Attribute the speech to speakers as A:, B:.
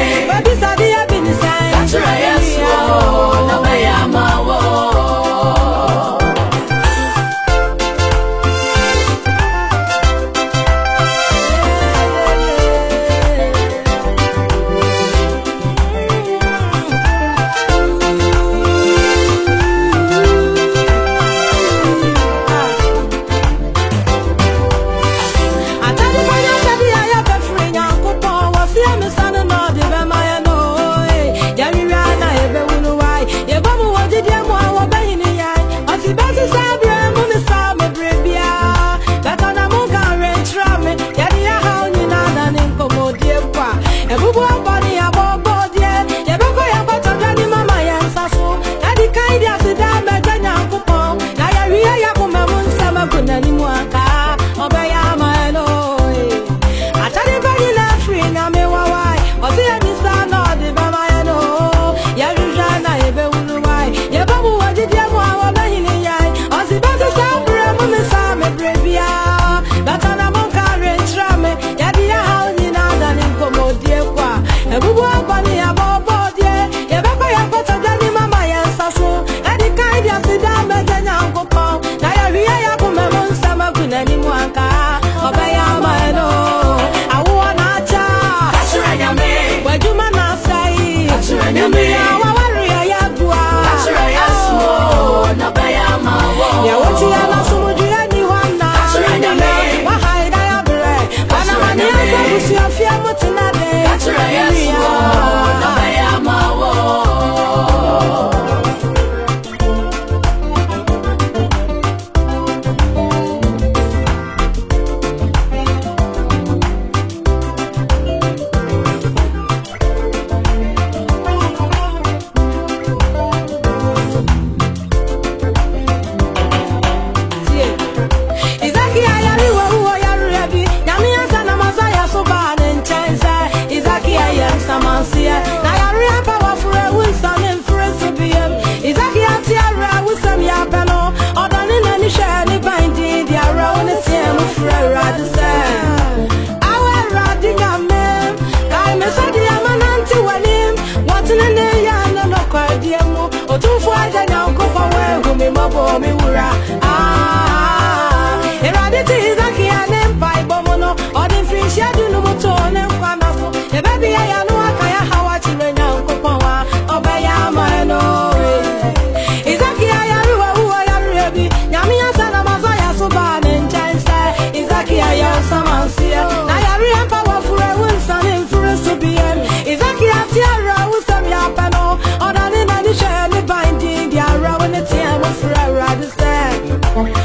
A: Baby, sabia Otumfo agya Nyankopɔn wɔahu me mmɔbɔ me wura. Ah Thank.